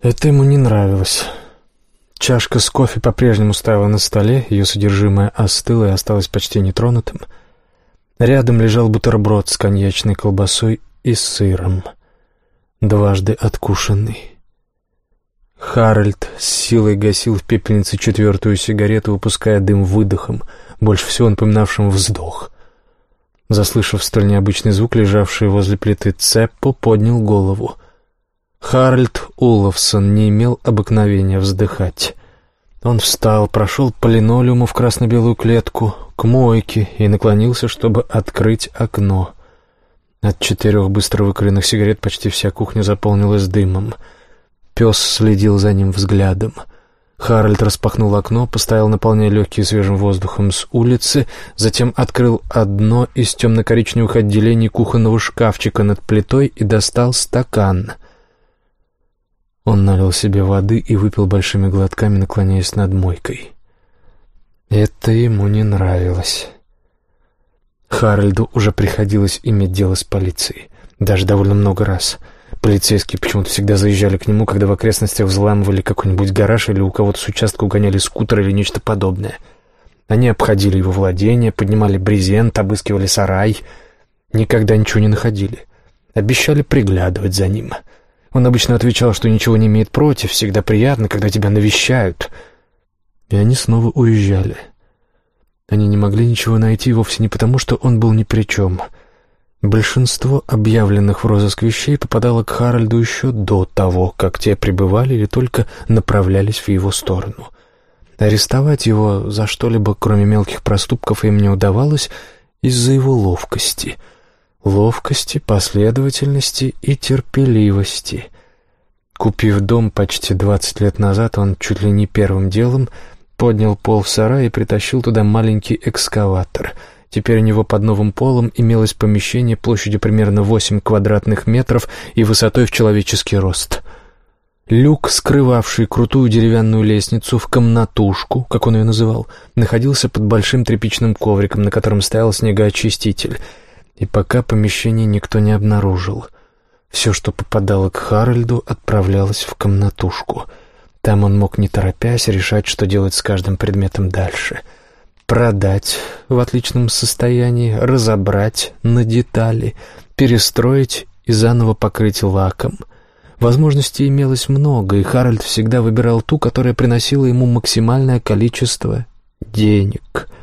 Это ему не нравилось. Чашка с кофе по-прежнему стояла на столе, ее содержимое остыло и осталось почти нетронутым. Рядом лежал бутерброд с коньячной колбасой и сыром, дважды откушенный. Харальд с силой гасил в пепельнице четвертую сигарету, выпуская дым выдохом, больше всего напоминавшим вздох. Заслышав столь необычный звук, лежавший возле плиты Цеппо поднял голову. Харальд Уловсон не имел обыкновения вздыхать. Он встал, прошел по линолеуму в красно-белую клетку, к мойке и наклонился, чтобы открыть окно. От четырех быстро выкуренных сигарет почти вся кухня заполнилась дымом. Пес следил за ним взглядом. Харальд распахнул окно, постоял, наполняя легкие свежим воздухом с улицы, затем открыл одно из темно-коричневых отделений кухонного шкафчика над плитой и достал стакан — он налил себе воды и выпил большими глотками, наклоняясь над мойкой. Это ему не нравилось. Харальду уже приходилось иметь дело с полицией. Даже довольно много раз. Полицейские почему-то всегда заезжали к нему, когда в окрестностях взламывали какой-нибудь гараж или у кого-то с участка угоняли скутер или нечто подобное. Они обходили его владение, поднимали брезент, обыскивали сарай. Никогда ничего не находили. Обещали приглядывать за ним — он обычно отвечал, что ничего не имеет против, всегда приятно, когда тебя навещают. И они снова уезжали. Они не могли ничего найти вовсе не потому, что он был ни при чем. Большинство объявленных в розыск вещей попадало к Харальду еще до того, как те прибывали или только направлялись в его сторону. Арестовать его за что-либо, кроме мелких проступков, им не удавалось из-за его ловкости — ловкости, последовательности и терпеливости. Купив дом почти двадцать лет назад, он чуть ли не первым делом поднял пол в сарае и притащил туда маленький экскаватор. Теперь у него под новым полом имелось помещение площадью примерно восемь квадратных метров и высотой в человеческий рост. Люк, скрывавший крутую деревянную лестницу в комнатушку, как он ее называл, находился под большим тряпичным ковриком, на котором стоял снегоочиститель — и пока помещение никто не обнаружил. Все, что попадало к Харальду, отправлялось в комнатушку. Там он мог, не торопясь, решать, что делать с каждым предметом дальше. Продать в отличном состоянии, разобрать на детали, перестроить и заново покрыть лаком. Возможностей имелось много, и Харальд всегда выбирал ту, которая приносила ему максимальное количество денег —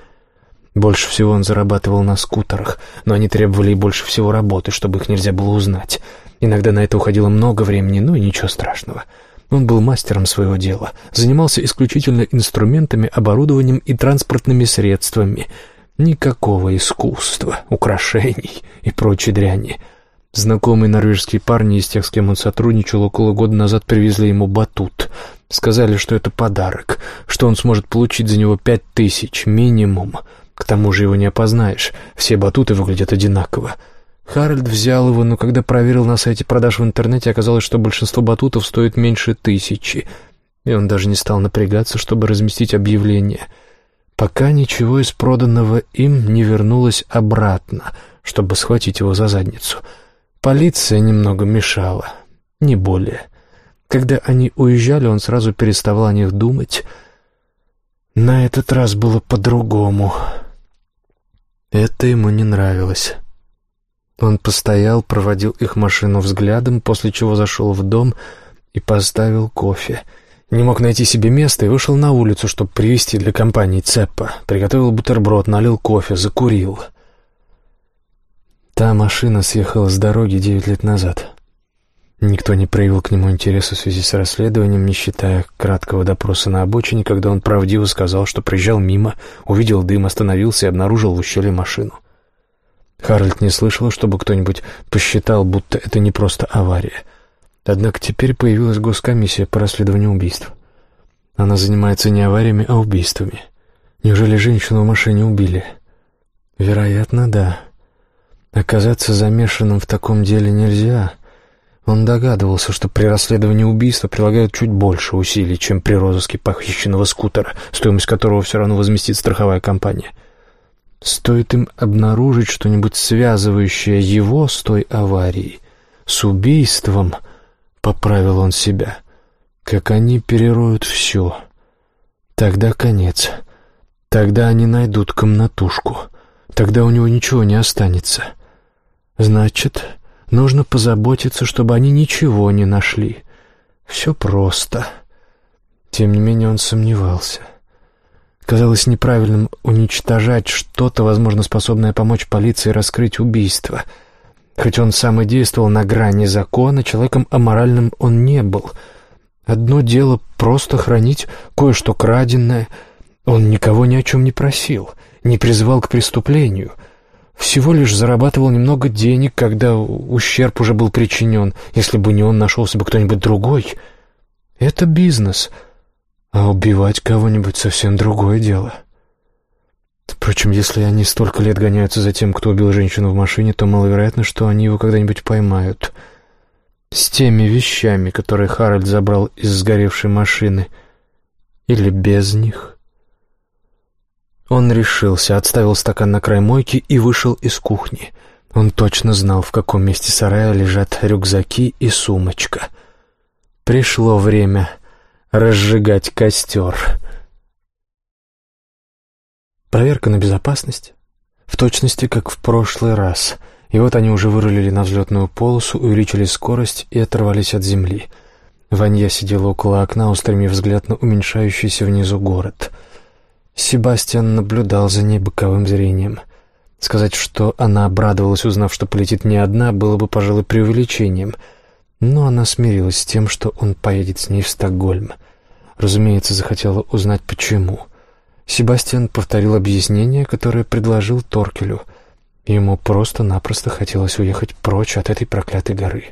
больше всего он зарабатывал на скутерах, но они требовали и больше всего работы, чтобы их нельзя было узнать. Иногда на это уходило много времени, но и ничего страшного. Он был мастером своего дела, занимался исключительно инструментами, оборудованием и транспортными средствами. Никакого искусства, украшений и прочей дряни. Знакомые норвежские парни из тех, с кем он сотрудничал, около года назад привезли ему батут. Сказали, что это подарок, что он сможет получить за него пять тысяч минимум — к тому же его не опознаешь, все батуты выглядят одинаково. Харальд взял его, но когда проверил на сайте продаж в интернете, оказалось, что большинство батутов стоит меньше тысячи, и он даже не стал напрягаться, чтобы разместить объявление. Пока ничего из проданного им не вернулось обратно, чтобы схватить его за задницу. Полиция немного мешала, не более. Когда они уезжали, он сразу переставал о них думать. На этот раз было по-другому. Это ему не нравилось. Он постоял, проводил их машину взглядом, после чего зашел в дом и поставил кофе. Не мог найти себе места и вышел на улицу, чтобы привезти для компании Цеппа. Приготовил бутерброд, налил кофе, закурил. Та машина съехала с дороги девять лет назад. Никто не проявил к нему интереса в связи с расследованием, не считая краткого допроса на обочине, когда он правдиво сказал, что приезжал мимо, увидел дым, остановился и обнаружил в ущелье машину. Харальд не слышал, чтобы кто-нибудь посчитал, будто это не просто авария. Однако теперь появилась госкомиссия по расследованию убийств. Она занимается не авариями, а убийствами. Неужели женщину в машине убили? Вероятно, да. Оказаться замешанным в таком деле нельзя — он догадывался, что при расследовании убийства прилагают чуть больше усилий, чем при розыске похищенного скутера, стоимость которого все равно возместит страховая компания. Стоит им обнаружить что-нибудь связывающее его с той аварией, с убийством, поправил он себя, как они перероют все. Тогда конец. Тогда они найдут комнатушку. Тогда у него ничего не останется. Значит, нужно позаботиться, чтобы они ничего не нашли. Все просто. Тем не менее он сомневался. Казалось неправильным уничтожать что-то, возможно, способное помочь полиции раскрыть убийство. Хоть он сам и действовал на грани закона, человеком аморальным он не был. Одно дело просто хранить кое-что краденное. Он никого ни о чем не просил, не призывал к преступлению. Всего лишь зарабатывал немного денег, когда ущерб уже был причинен. Если бы не он, нашелся бы кто-нибудь другой. Это бизнес — а убивать кого-нибудь совсем другое дело. Впрочем, если они столько лет гоняются за тем, кто убил женщину в машине, то маловероятно, что они его когда-нибудь поймают. С теми вещами, которые Харальд забрал из сгоревшей машины. Или без них. Он решился, отставил стакан на край мойки и вышел из кухни. Он точно знал, в каком месте сарая лежат рюкзаки и сумочка. Пришло время разжигать костер. Проверка на безопасность. В точности, как в прошлый раз. И вот они уже вырулили на взлетную полосу, увеличили скорость и оторвались от земли. Ванья сидела около окна, устремив взгляд на уменьшающийся внизу город. Себастьян наблюдал за ней боковым зрением. Сказать, что она обрадовалась, узнав, что полетит не одна, было бы, пожалуй, преувеличением — но она смирилась с тем, что он поедет с ней в Стокгольм. Разумеется, захотела узнать, почему. Себастьян повторил объяснение, которое предложил Торкелю. Ему просто-напросто хотелось уехать прочь от этой проклятой горы.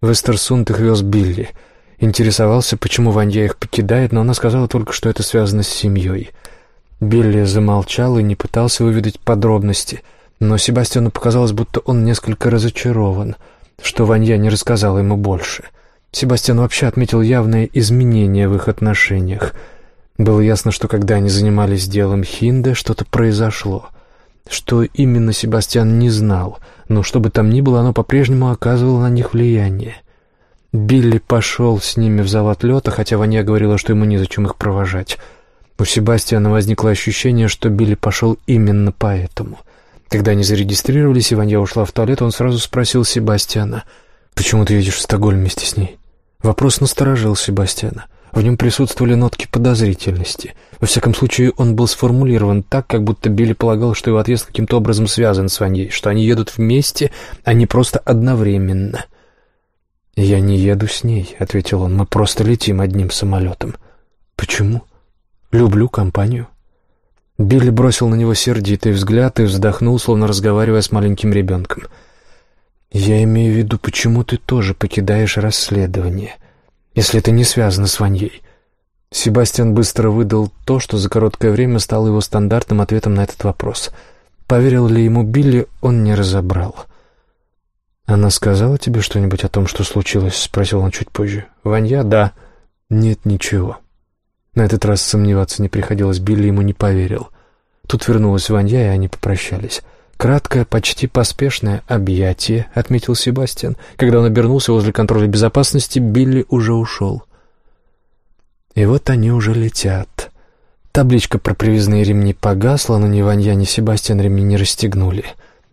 В Эстерсунд их вез Билли. Интересовался, почему Ванья их покидает, но она сказала только, что это связано с семьей. Билли замолчал и не пытался выведать подробности, но Себастьяну показалось, будто он несколько разочарован — что Ванья не рассказала ему больше. Себастьян вообще отметил явные изменения в их отношениях. Было ясно, что когда они занимались делом Хинде, что-то произошло. Что именно Себастьян не знал, но что бы там ни было, оно по-прежнему оказывало на них влияние. Билли пошел с ними в зал отлета, хотя Ваня говорила, что ему незачем их провожать. У Себастьяна возникло ощущение, что Билли пошел именно поэтому — когда они зарегистрировались, и Ванья ушла в туалет, он сразу спросил Себастьяна, «Почему ты едешь в Стокгольм вместе с ней?» Вопрос насторожил Себастьяна. В нем присутствовали нотки подозрительности. Во всяком случае, он был сформулирован так, как будто Билли полагал, что его отъезд каким-то образом связан с Ваньей, что они едут вместе, а не просто одновременно. «Я не еду с ней», — ответил он, — «мы просто летим одним самолетом». «Почему?» «Люблю компанию». Билли бросил на него сердитый взгляд и вздохнул, словно разговаривая с маленьким ребенком. «Я имею в виду, почему ты тоже покидаешь расследование, если это не связано с Ваньей?» Себастьян быстро выдал то, что за короткое время стало его стандартным ответом на этот вопрос. Поверил ли ему Билли, он не разобрал. «Она сказала тебе что-нибудь о том, что случилось?» — спросил он чуть позже. «Ванья?» «Да». «Нет, ничего». На этот раз сомневаться не приходилось, Билли ему не поверил. Тут вернулась Ванья, и они попрощались. «Краткое, почти поспешное объятие», — отметил Себастьян. Когда он обернулся возле контроля безопасности, Билли уже ушел. И вот они уже летят. Табличка про привязные ремни погасла, но ни Ванья, ни Себастьян ремни не расстегнули.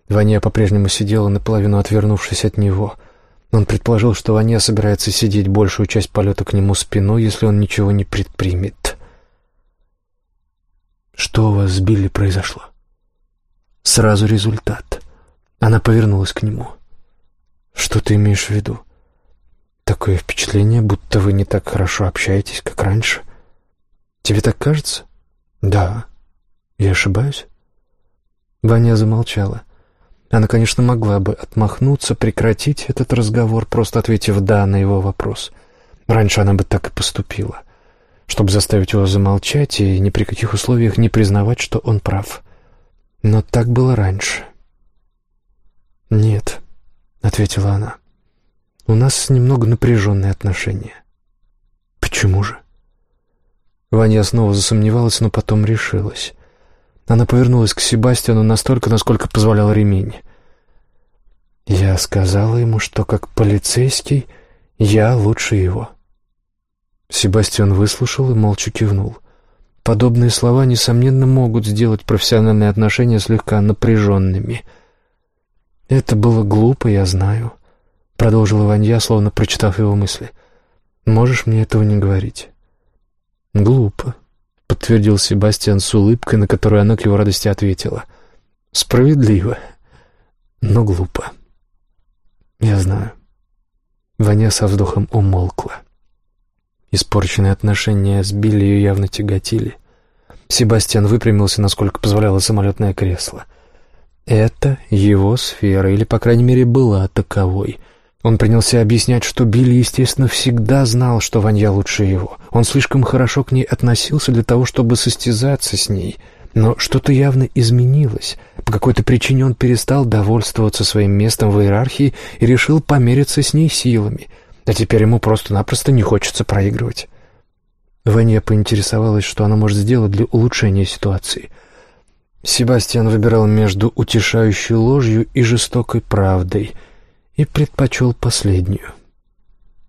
Ваня по-прежнему сидела, наполовину отвернувшись от него — он предположил, что Ваня собирается сидеть большую часть полета к нему спиной, если он ничего не предпримет. «Что у вас с Билли произошло?» «Сразу результат». Она повернулась к нему. «Что ты имеешь в виду?» «Такое впечатление, будто вы не так хорошо общаетесь, как раньше. Тебе так кажется?» «Да. Я ошибаюсь?» Ваня замолчала. Она, конечно, могла бы отмахнуться, прекратить этот разговор, просто ответив «да» на его вопрос. Раньше она бы так и поступила, чтобы заставить его замолчать и ни при каких условиях не признавать, что он прав. Но так было раньше. «Нет», — ответила она, — «у нас немного напряженные отношения». «Почему же?» Ваня снова засомневалась, но потом решилась. Она повернулась к Себастьяну настолько, насколько позволял ремень. Я сказала ему, что как полицейский я лучше его. Себастьян выслушал и молча кивнул. Подобные слова, несомненно, могут сделать профессиональные отношения слегка напряженными. «Это было глупо, я знаю», — продолжила Ванья, словно прочитав его мысли. «Можешь мне этого не говорить?» «Глупо», — подтвердил Себастьян с улыбкой, на которую она к его радости ответила. «Справедливо, но глупо». «Я знаю». Ваня со вздохом умолкла. Испорченные отношения с Билли ее явно тяготили. Себастьян выпрямился, насколько позволяло самолетное кресло. Это его сфера, или, по крайней мере, была таковой. Он принялся объяснять, что Билли, естественно, всегда знал, что Ванья лучше его. Он слишком хорошо к ней относился для того, чтобы состязаться с ней. Но что-то явно изменилось. По какой-то причине он перестал довольствоваться своим местом в иерархии и решил помериться с ней силами. А теперь ему просто-напросто не хочется проигрывать. Ваня поинтересовалась, что она может сделать для улучшения ситуации. Себастьян выбирал между утешающей ложью и жестокой правдой — и предпочел последнюю.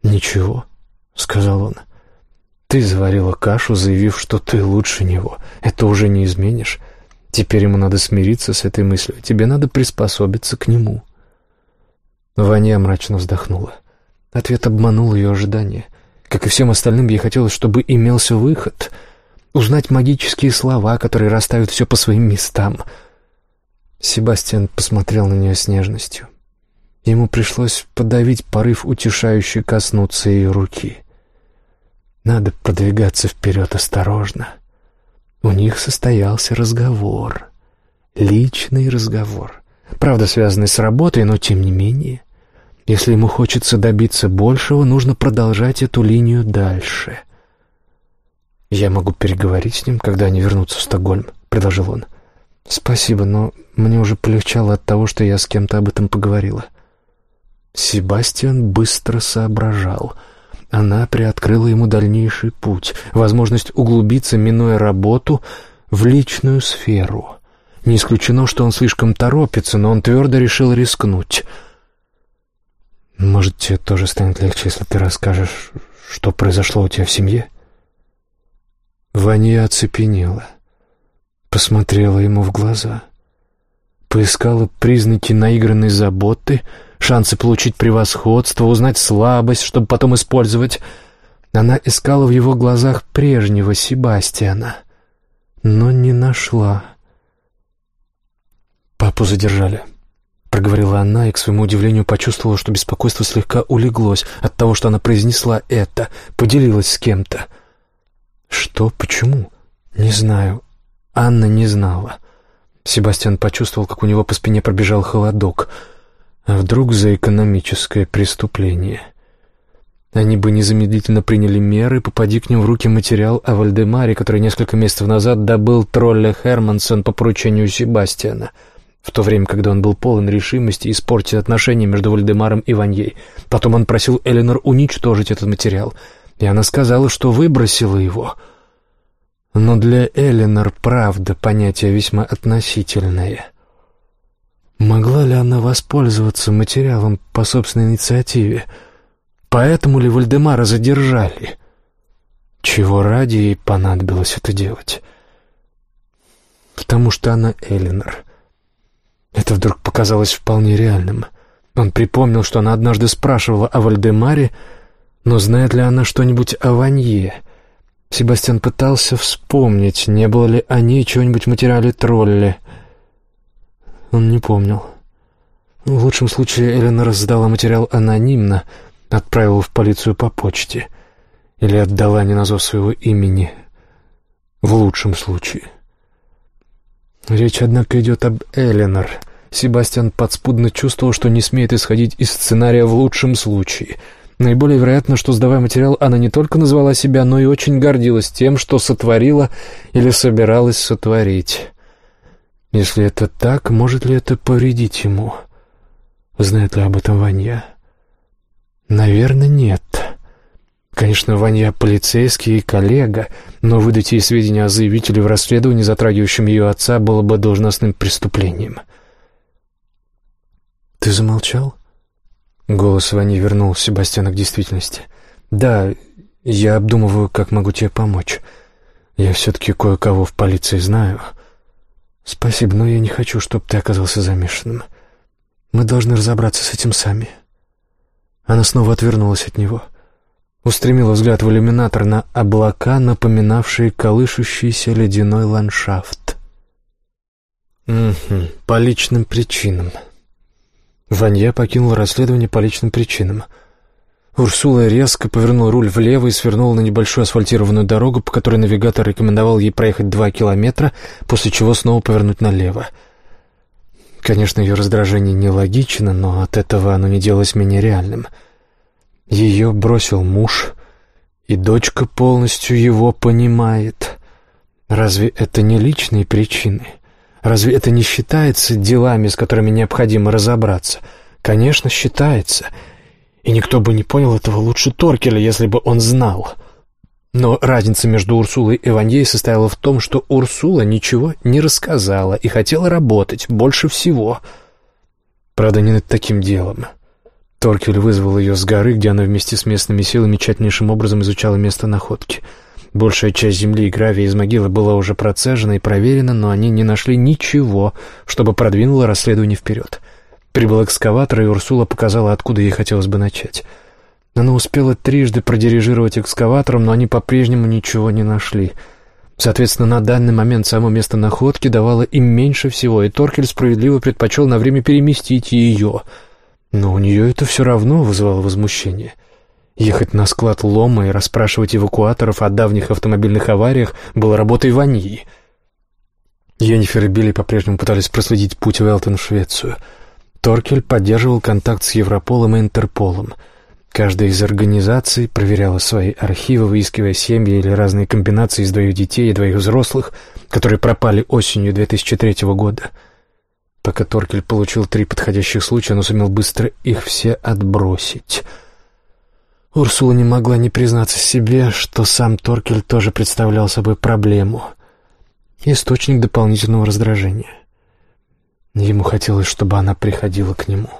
«Ничего», — сказал он. «Ты заварила кашу, заявив, что ты лучше него. Это уже не изменишь. Теперь ему надо смириться с этой мыслью. Тебе надо приспособиться к нему». Ваня мрачно вздохнула. Ответ обманул ее ожидания. Как и всем остальным, ей хотелось, чтобы имелся выход. Узнать магические слова, которые расставят все по своим местам. Себастьян посмотрел на нее с нежностью. Ему пришлось подавить порыв, утешающий коснуться ее руки. Надо продвигаться вперед осторожно. У них состоялся разговор. Личный разговор. Правда, связанный с работой, но тем не менее. Если ему хочется добиться большего, нужно продолжать эту линию дальше. «Я могу переговорить с ним, когда они вернутся в Стокгольм», — предложил он. «Спасибо, но мне уже полегчало от того, что я с кем-то об этом поговорила». Себастьян быстро соображал. Она приоткрыла ему дальнейший путь, возможность углубиться, минуя работу, в личную сферу. Не исключено, что он слишком торопится, но он твердо решил рискнуть. «Может, тебе тоже станет легче, если ты расскажешь, что произошло у тебя в семье?» Ваня оцепенела, посмотрела ему в глаза, поискала признаки наигранной заботы — шансы получить превосходство, узнать слабость, чтобы потом использовать. Она искала в его глазах прежнего Себастьяна, но не нашла. «Папу задержали», — проговорила она и, к своему удивлению, почувствовала, что беспокойство слегка улеглось от того, что она произнесла это, поделилась с кем-то. «Что? Почему?» «Не знаю». Анна не знала. Себастьян почувствовал, как у него по спине пробежал холодок — а вдруг за экономическое преступление? Они бы незамедлительно приняли меры, попади к ним в руки материал о Вальдемаре, который несколько месяцев назад добыл тролля Хермансон по поручению Себастьяна, в то время, когда он был полон решимости испортить отношения между Вальдемаром и Ваньей. Потом он просил Эленор уничтожить этот материал, и она сказала, что выбросила его. Но для Эленор правда понятие весьма относительное — Могла ли она воспользоваться материалом по собственной инициативе? Поэтому ли Вальдемара задержали? Чего ради ей понадобилось это делать? Потому что она Элинор. Это вдруг показалось вполне реальным. Он припомнил, что она однажды спрашивала о Вальдемаре, но знает ли она что-нибудь о Ванье? Себастьян пытался вспомнить, не было ли о ней чего-нибудь в материале тролля. Он не помнил. В лучшем случае Эллен раздала материал анонимно, отправила в полицию по почте или отдала не на зов своего имени. В лучшем случае. Речь, однако, идет об Эленор. Себастьян подспудно чувствовал, что не смеет исходить из сценария в лучшем случае. Наиболее вероятно, что, сдавая материал, она не только назвала себя, но и очень гордилась тем, что сотворила или собиралась сотворить. Если это так, может ли это повредить ему? Знает ли об этом Ванья? Наверное, нет. Конечно, Ванья полицейский и коллега, но выдать ей сведения о заявителе в расследовании, затрагивающем ее отца, было бы должностным преступлением. «Ты замолчал?» Голос Вани вернул Себастьяна к действительности. «Да, Я обдумываю, как могу тебе помочь. Я все-таки кое-кого в полиции знаю. Спасибо, но я не хочу, чтобы ты оказался замешанным. Мы должны разобраться с этим сами. Она снова отвернулась от него. Устремила взгляд в иллюминатор на облака, напоминавшие колышущийся ледяной ландшафт. Угу, по личным причинам. Ванья покинула расследование по личным причинам — Урсула резко повернула руль влево и свернула на небольшую асфальтированную дорогу, по которой навигатор рекомендовал ей проехать два километра, после чего снова повернуть налево. Конечно, ее раздражение нелогично, но от этого оно не делалось менее реальным. Ее бросил муж, и дочка полностью его понимает. Разве это не личные причины? Разве это не считается делами, с которыми необходимо разобраться? Конечно, считается — и никто бы не понял этого лучше Торкеля, если бы он знал. Но разница между Урсулой и Ваньей состояла в том, что Урсула ничего не рассказала и хотела работать больше всего. Правда, не над таким делом. Торкель вызвал ее с горы, где она вместе с местными силами тщательнейшим образом изучала место находки. Большая часть земли и гравия из могилы была уже процежена и проверена, но они не нашли ничего, чтобы продвинуло расследование вперед. — Прибыл экскаватор, и Урсула показала, откуда ей хотелось бы начать. Она успела трижды продирижировать экскаватором, но они по-прежнему ничего не нашли. Соответственно, на данный момент само место находки давало им меньше всего, и Торкель справедливо предпочел на время переместить ее. Но у нее это все равно вызывало возмущение. Ехать на склад лома и расспрашивать эвакуаторов о давних автомобильных авариях было работой ваньи. Йеннифер и Билли по-прежнему пытались проследить путь Велтон в Швецию — Торкель поддерживал контакт с Европолом и Интерполом. Каждая из организаций проверяла свои архивы, выискивая семьи или разные комбинации из двоих детей и двоих взрослых, которые пропали осенью 2003 года. Пока Торкель получил три подходящих случая, он сумел быстро их все отбросить. Урсула не могла не признаться себе, что сам Торкель тоже представлял собой проблему. Источник дополнительного раздражения. Ему хотелось, чтобы она приходила к нему,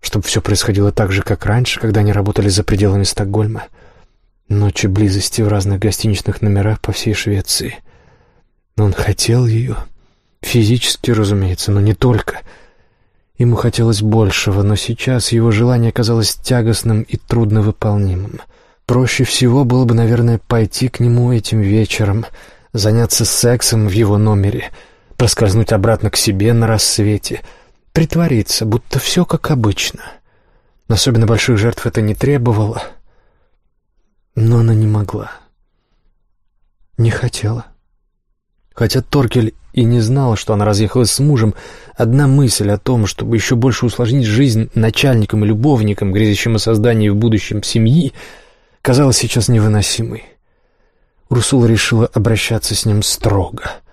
чтобы все происходило так же, как раньше, когда они работали за пределами Стокгольма. Ночи близости в разных гостиничных номерах по всей Швеции. Он хотел ее. Физически, разумеется, но не только. Ему хотелось большего, но сейчас его желание казалось тягостным и трудновыполнимым. Проще всего было бы, наверное, пойти к нему этим вечером, заняться сексом в его номере — проскользнуть обратно к себе на рассвете, притвориться, будто все как обычно. Особенно больших жертв это не требовало, но она не могла. Не хотела. Хотя Торкель и не знала, что она разъехалась с мужем, одна мысль о том, чтобы еще больше усложнить жизнь начальникам и любовникам, грезящим о создании в будущем семьи, казалась сейчас невыносимой. Урсула решила обращаться с ним строго —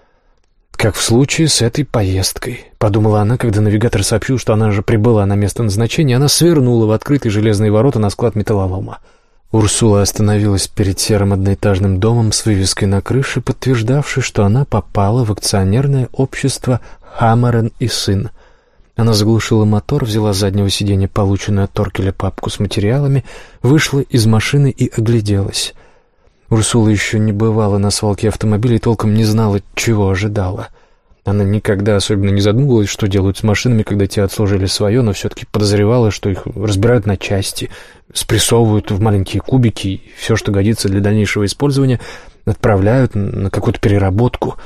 «Как в случае с этой поездкой», — подумала она, когда навигатор сообщил, что она же прибыла на место назначения, она свернула в открытые железные ворота на склад металлолома. Урсула остановилась перед серым одноэтажным домом с вывеской на крыше, подтверждавшей, что она попала в акционерное общество «Хаммерен и сын». Она заглушила мотор, взяла с заднего сиденья полученную от Торкеля папку с материалами, вышла из машины и огляделась. Урсула еще не бывала на свалке автомобилей и толком не знала, чего ожидала. Она никогда особенно не задумывалась, что делают с машинами, когда те отслужили свое, но все-таки подозревала, что их разбирают на части, спрессовывают в маленькие кубики, и все, что годится для дальнейшего использования, отправляют на какую-то переработку.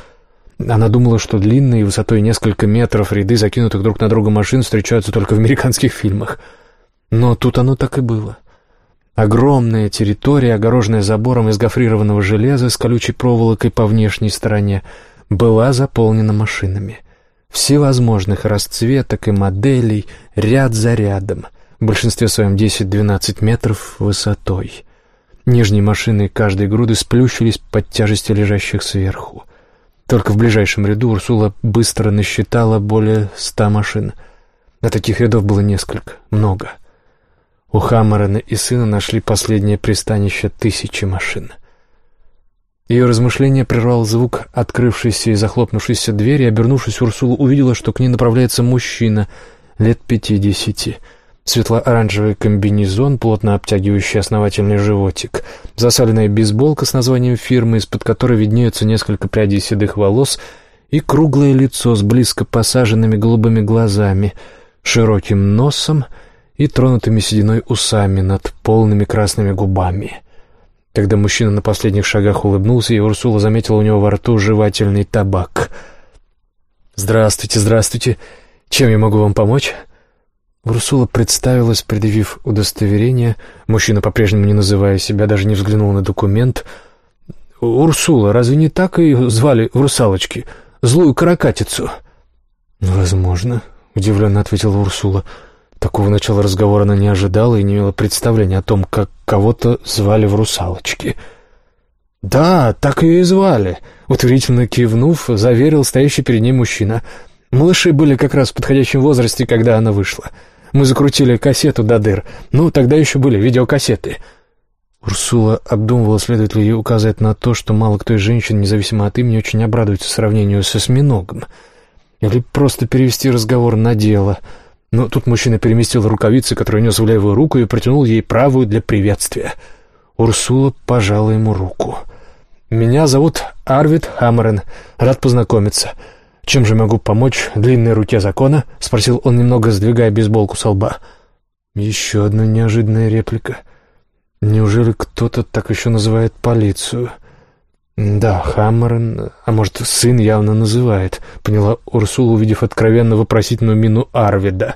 Она думала, что длинные, высотой несколько метров ряды закинутых друг на друга машин встречаются только в американских фильмах. Но тут оно так и было. Огромная территория, огороженная забором из гофрированного железа с колючей проволокой по внешней стороне, была заполнена машинами. Всевозможных расцветок и моделей, ряд за рядом, в большинстве своем 10-12 метров высотой. Нижние машины каждой груды сплющились под тяжестью лежащих сверху. Только в ближайшем ряду Урсула быстро насчитала более ста машин. А таких рядов было несколько, много — у Хаммерена и сына нашли последнее пристанище тысячи машин. Ее размышление прервал звук открывшейся и захлопнувшейся двери, и, обернувшись, Урсула увидела, что к ней направляется мужчина лет пятидесяти. светло-оранжевый комбинезон, плотно обтягивающий основательный животик, засаленная бейсболка с названием фирмы, из-под которой виднеются несколько прядей седых волос, и круглое лицо с близко посаженными голубыми глазами, широким носом и тронутыми сединой усами над полными красными губами. Когда мужчина на последних шагах улыбнулся, и Урсула заметила у него во рту жевательный табак. «Здравствуйте, здравствуйте. Чем я могу вам помочь?» Урсула представилась, предъявив удостоверение. Мужчина, по-прежнему не называя себя, даже не взглянул на документ. «Урсула, разве не так ее звали в русалочке? Злую каракатицу?» «Возможно», — удивленно ответила Урсула. «Урсула». Такого начала разговора она не ожидала и не имела представления о том, как кого-то звали в русалочке. «Да, так ее и звали», — утвердительно кивнув, заверил стоящий перед ней мужчина. «Малыши были как раз в подходящем возрасте, когда она вышла. Мы закрутили кассету до дыр. Ну, тогда еще были видеокассеты». Урсула обдумывала, следует ли ей указать на то, что мало кто из женщин, независимо от имени, очень обрадуется сравнению с осьминогом. Или просто перевести разговор на дело — но тут мужчина переместил рукавицы, которые нес в левую руку, и протянул ей правую для приветствия. Урсула пожала ему руку. «Меня зовут Арвид Хаммерен. Рад познакомиться. Чем же могу помочь длинной руке закона?» — спросил он, немного сдвигая бейсболку со лба. Еще одна неожиданная реплика. «Неужели кто-то так еще называет полицию?» «Да, Хаммерен, а может, сын явно называет», — поняла Урсула, увидев откровенно вопросительную мину Арвида.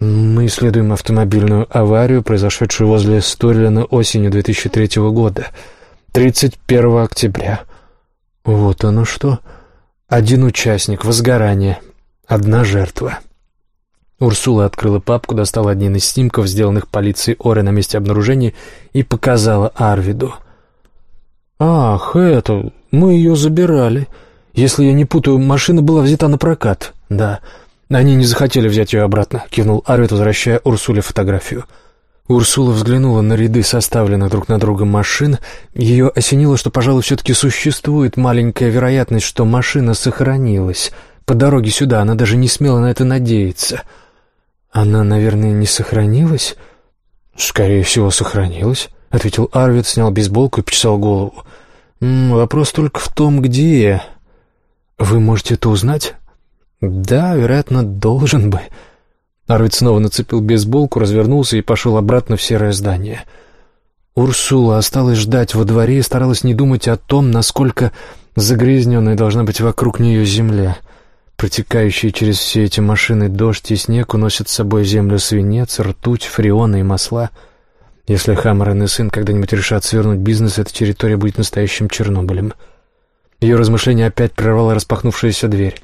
«Мы исследуем автомобильную аварию, произошедшую возле Сторилена осенью 2003 года, 31 октября». «Вот оно что. Один участник, возгорание, одна жертва». Урсула открыла папку, достала один из снимков, сделанных полицией Оры на месте обнаружения, и показала Арвиду — «Ах, это... Мы ее забирали. Если я не путаю, машина была взята на прокат. Да. Они не захотели взять ее обратно», — кивнул Арвид, возвращая Урсуле фотографию. Урсула взглянула на ряды составленных друг на друга машин. Ее осенило, что, пожалуй, все-таки существует маленькая вероятность, что машина сохранилась. По дороге сюда она даже не смела на это надеяться. «Она, наверное, не сохранилась?» «Скорее всего, сохранилась». — ответил Арвид, снял бейсболку и почесал голову. «М -м, «Вопрос только в том, где...» «Вы можете это узнать?» «Да, вероятно, должен бы». Арвид снова нацепил бейсболку, развернулся и пошел обратно в серое здание. Урсула осталась ждать во дворе и старалась не думать о том, насколько загрязненной должна быть вокруг нее земля. Протекающие через все эти машины дождь и снег уносят с собой землю свинец, ртуть, фреоны и масла — если Хаммерен и сын когда-нибудь решат свернуть бизнес, эта территория будет настоящим Чернобылем. Ее размышление опять прервала распахнувшаяся дверь.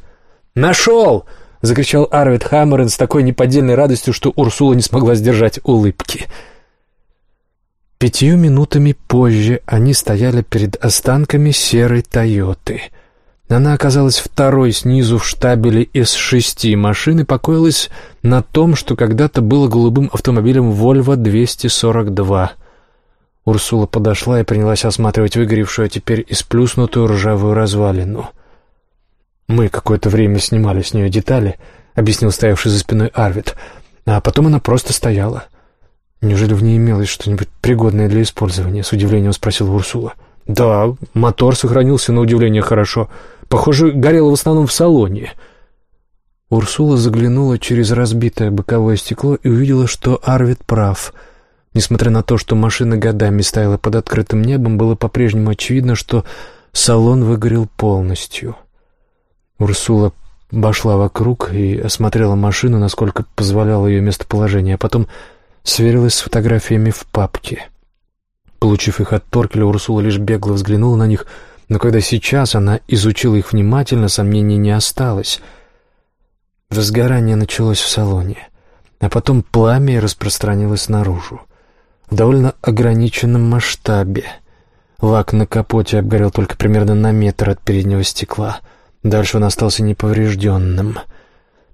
«Нашел!» — закричал Арвид Хаммерен с такой неподдельной радостью, что Урсула не смогла сдержать улыбки. Пятью минутами позже они стояли перед останками серой «Тойоты». Она оказалась второй снизу в штабеле из шести машин и покоилась на том, что когда-то было голубым автомобилем Volvo 242. Урсула подошла и принялась осматривать выгоревшую, а теперь исплюснутую ржавую развалину. «Мы какое-то время снимали с нее детали», — объяснил стоявший за спиной Арвид, «а потом она просто стояла». «Неужели в ней имелось что-нибудь пригодное для использования?» — с удивлением спросила Урсула. «Да, мотор сохранился на удивление хорошо». Похоже, горело в основном в салоне. Урсула заглянула через разбитое боковое стекло и увидела, что Арвид прав. Несмотря на то, что машина годами стояла под открытым небом, было по-прежнему очевидно, что салон выгорел полностью. Урсула обошла вокруг и осмотрела машину, насколько позволяло ее местоположение, а потом сверилась с фотографиями в папке. Получив их от Торкеля, Урсула лишь бегло взглянула на них — но когда сейчас она изучила их внимательно, сомнений не осталось. Возгорание началось в салоне, а потом пламя распространилось наружу. В довольно ограниченном масштабе. Лак на капоте обгорел только примерно на метр от переднего стекла. Дальше он остался неповрежденным.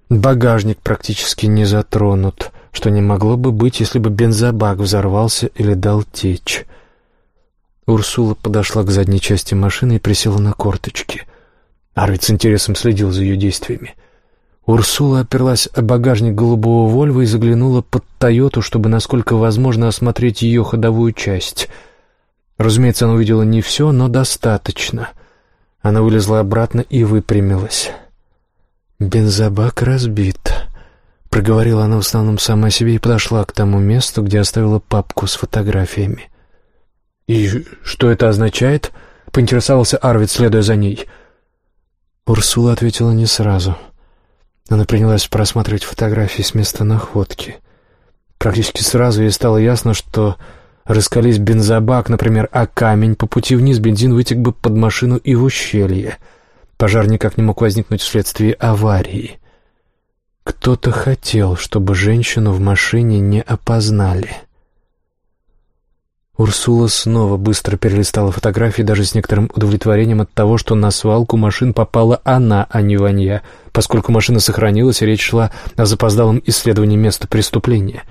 Багажник практически не затронут, что не могло бы быть, если бы бензобак взорвался или дал течь. Урсула подошла к задней части машины и присела на корточки. Арвид с интересом следил за ее действиями. Урсула оперлась о багажник голубого Вольва и заглянула под «Тойоту», чтобы, насколько возможно, осмотреть ее ходовую часть. Разумеется, она увидела не все, но достаточно. Она вылезла обратно и выпрямилась. «Бензобак разбит», — проговорила она в основном сама себе и подошла к тому месту, где оставила папку с фотографиями. «И что это означает?» — поинтересовался Арвид, следуя за ней. Урсула ответила не сразу — она принялась просматривать фотографии с места находки. Практически сразу ей стало ясно, что раскались бензобак, например, а камень по пути вниз бензин вытек бы под машину и в ущелье. Пожар никак не мог возникнуть вследствие аварии. Кто-то хотел, чтобы женщину в машине не опознали. Урсула снова быстро перелистала фотографии, даже с некоторым удовлетворением от того, что на свалку машин попала она, а не Ванья, поскольку машина сохранилась, и речь шла о запоздалом исследовании места преступления.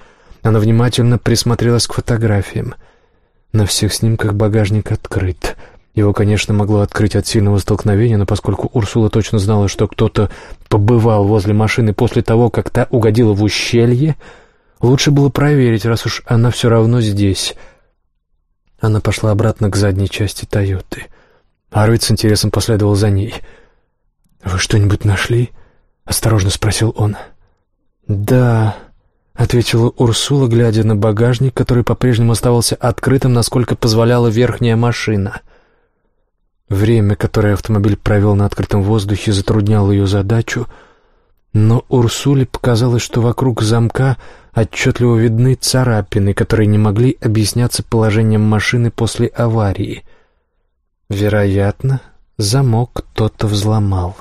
Она внимательно присмотрелась к фотографиям. На всех снимках багажник открыт. Его, конечно, могло открыть от сильного столкновения, но поскольку Урсула точно знала, что кто-то побывал возле машины после того, как та угодила в ущелье, лучше было проверить, раз уж она все равно здесь — она пошла обратно к задней части «Тойоты». Арвид с интересом последовал за ней. «Вы что-нибудь нашли?» — осторожно спросил он. «Да», — ответила Урсула, глядя на багажник, который по-прежнему оставался открытым, насколько позволяла верхняя машина. Время, которое автомобиль провел на открытом воздухе, затрудняло ее задачу, но Урсуле показалось, что вокруг замка отчетливо видны царапины, которые не могли объясняться положением машины после аварии. Вероятно, замок кто-то взломал.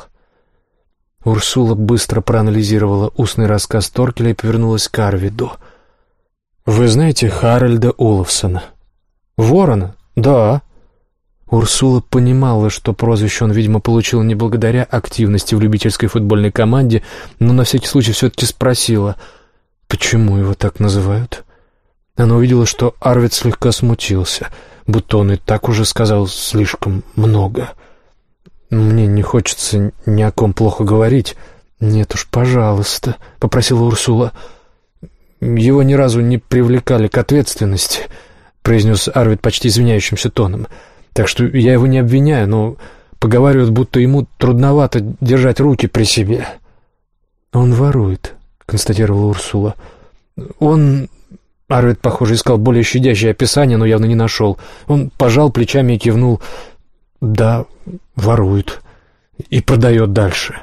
Урсула быстро проанализировала устный рассказ Торкеля и повернулась к Арвиду. «Вы знаете Харальда Олафсона?» «Ворона?» «Да». Урсула понимала, что прозвище он, видимо, получил не благодаря активности в любительской футбольной команде, но на всякий случай все-таки спросила — Почему его так называют? Она увидела, что Арвид слегка смутился, будто он и так уже сказал слишком много. «Мне не хочется ни о ком плохо говорить». «Нет уж, пожалуйста», — попросила Урсула. «Его ни разу не привлекали к ответственности», — произнес Арвид почти извиняющимся тоном. «Так что я его не обвиняю, но поговаривают, будто ему трудновато держать руки при себе». «Он ворует», констатировала Урсула. «Он...» Арвид, похоже, искал более щадящее описание, но явно не нашел. Он пожал плечами и кивнул. «Да, ворует. И продает дальше».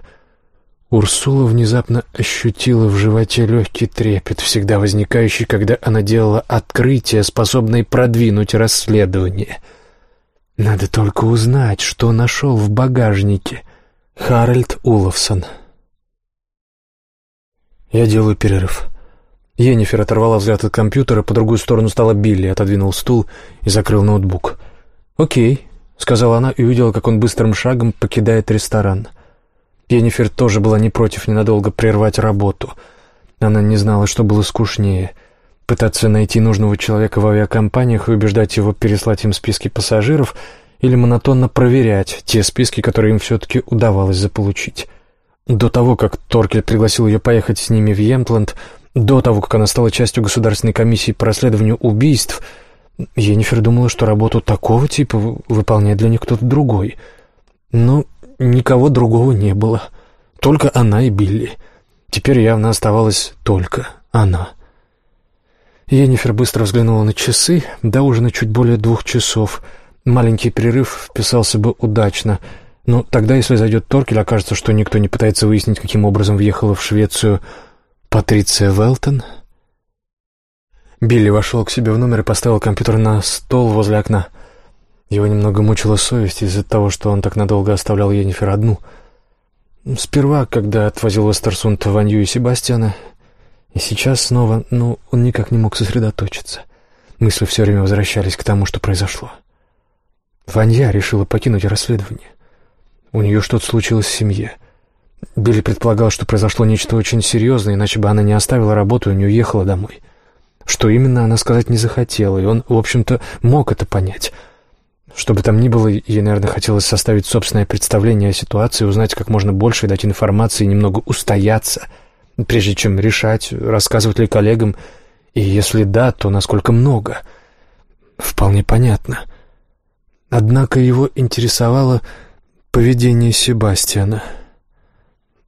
Урсула внезапно ощутила в животе легкий трепет, всегда возникающий, когда она делала открытие, способное продвинуть расследование. «Надо только узнать, что нашел в багажнике». Харальд Уловсон я делаю перерыв. Енифер оторвала взгляд от компьютера, по другую сторону стала Билли, отодвинул стул и закрыл ноутбук. «Окей», — сказала она и увидела, как он быстрым шагом покидает ресторан. Енифер тоже была не против ненадолго прервать работу. Она не знала, что было скучнее — пытаться найти нужного человека в авиакомпаниях и убеждать его переслать им списки пассажиров или монотонно проверять те списки, которые им все-таки удавалось заполучить. До того, как Торкель пригласил ее поехать с ними в Емтланд, до того, как она стала частью Государственной комиссии по расследованию убийств, Енифер думала, что работу такого типа выполняет для них кто-то другой. Но никого другого не было. Только она и Билли. Теперь явно оставалась только она. Енифер быстро взглянула на часы. До ужина чуть более двух часов. Маленький перерыв вписался бы удачно — но тогда, если зайдет Торкель, окажется, что никто не пытается выяснить, каким образом въехала в Швецию Патриция Велтон. Билли вошел к себе в номер и поставил компьютер на стол возле окна. Его немного мучила совесть из-за того, что он так надолго оставлял Енифер одну. Сперва, когда отвозил в Эстерсунд Ванью и Себастьяна, и сейчас снова, ну, он никак не мог сосредоточиться. Мысли все время возвращались к тому, что произошло. Ванья решила покинуть расследование. У нее что-то случилось в семье. Билли предполагал, что произошло нечто очень серьезное, иначе бы она не оставила работу и не уехала домой. Что именно, она сказать не захотела, и он, в общем-то, мог это понять. Что бы там ни было, ей, наверное, хотелось составить собственное представление о ситуации, узнать как можно больше, дать информации, немного устояться, прежде чем решать, рассказывать ли коллегам, и если да, то насколько много. Вполне понятно. Однако его интересовало поведение Себастьяна.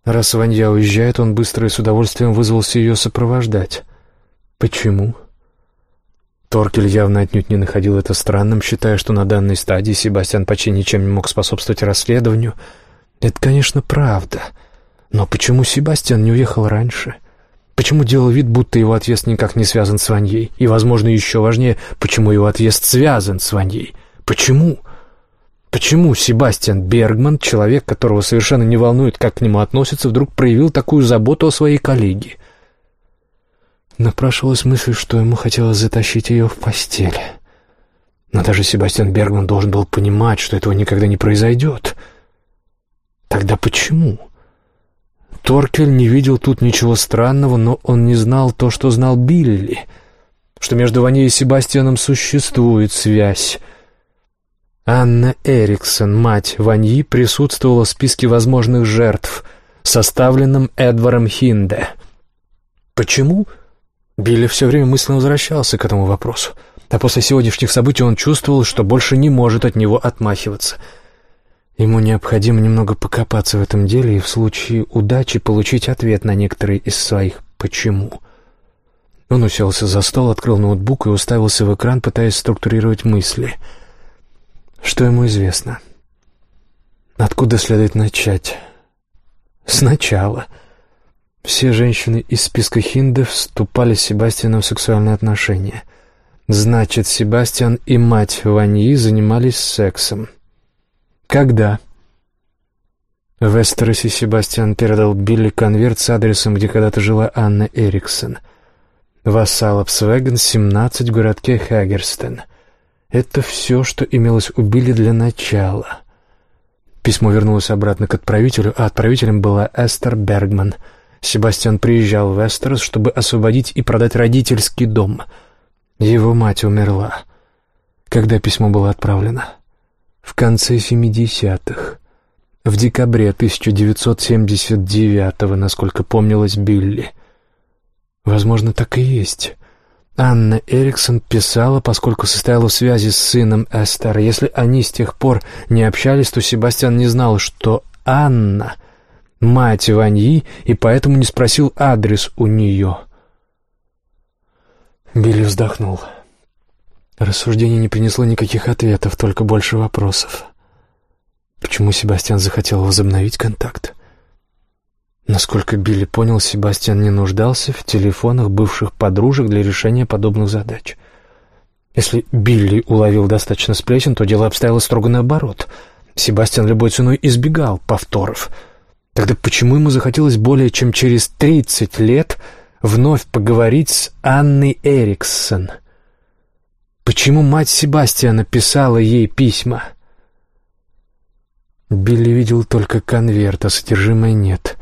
Раз Ванья уезжает, он быстро и с удовольствием вызвался ее сопровождать. Почему? Торкель явно отнюдь не находил это странным, считая, что на данной стадии Себастьян почти ничем не мог способствовать расследованию. Это, конечно, правда. Но почему Себастьян не уехал раньше? Почему делал вид, будто его отъезд никак не связан с Ваньей? И, возможно, еще важнее, почему его отъезд связан с Ваньей? Почему? Почему Себастьян Бергман, человек, которого совершенно не волнует, как к нему относятся, вдруг проявил такую заботу о своей коллеге? Напрашивалась мысль, что ему хотелось затащить ее в постель. Но даже Себастьян Бергман должен был понимать, что этого никогда не произойдет. Тогда почему? Торкель не видел тут ничего странного, но он не знал то, что знал Билли, что между Ваней и Себастьяном существует связь. Анна Эриксон, мать Ваньи, присутствовала в списке возможных жертв, составленном Эдваром Хинде. Почему? Билли все время мысленно возвращался к этому вопросу, а после сегодняшних событий он чувствовал, что больше не может от него отмахиваться. Ему необходимо немного покопаться в этом деле и в случае удачи получить ответ на некоторые из своих «почему». Он уселся за стол, открыл ноутбук и уставился в экран, пытаясь структурировать мысли. Что ему известно? Откуда следует начать? Сначала. Все женщины из списка Хинде вступали с Себастьяном в сексуальные отношения. Значит, Себастьян и мать Ваньи занимались сексом. Когда? В Эстеросе Себастьян передал Билли конверт с адресом, где когда-то жила Анна Эриксон. Вассалапсвеген, 17, в городке Хагерстен. Это все, что имелось у Билли для начала. Письмо вернулось обратно к отправителю, а отправителем была Эстер Бергман — Себастьян приезжал в Эстерс, чтобы освободить и продать родительский дом. Его мать умерла. Когда письмо было отправлено? В конце 70-х. В декабре 1979-го, насколько помнилось Билли. Возможно, так и есть. Анна Эриксон писала, поскольку состояла в связи с сыном Эстер. Если они с тех пор не общались, то Себастьян не знал, что Анна — мать Ваньи, и поэтому не спросил адрес у нее. Билли вздохнул. Рассуждение не принесло никаких ответов, только больше вопросов. Почему Себастьян захотел возобновить контакт? Насколько Билли понял, Себастьян не нуждался в телефонах бывших подружек для решения подобных задач. Если Билли уловил достаточно сплетен, то дело обстояло строго наоборот. Себастьян любой ценой избегал повторов — Тогда почему ему захотелось более чем через тридцать лет вновь поговорить с Анной Эриксон? Почему мать Себастьяна писала ей письма? Билли видел только конверт, а содержимое нет.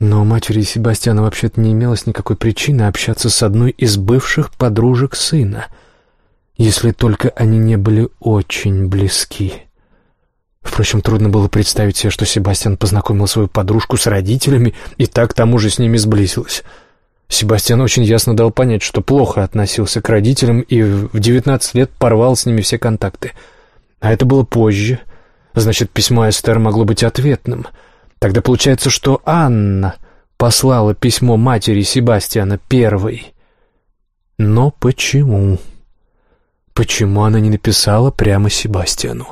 Но у матери Себастьяна вообще-то не имелось никакой причины общаться с одной из бывших подружек сына, если только они не были очень близки. Впрочем, трудно было представить себе, что Себастьян познакомил свою подружку с родителями и так к тому же с ними сблизилась. Себастьян очень ясно дал понять, что плохо относился к родителям и в 19 лет порвал с ними все контакты. А это было позже. Значит, письмо Эстер могло быть ответным. Тогда получается, что Анна послала письмо матери Себастьяна первой. Но почему? Почему она не написала прямо Себастьяну?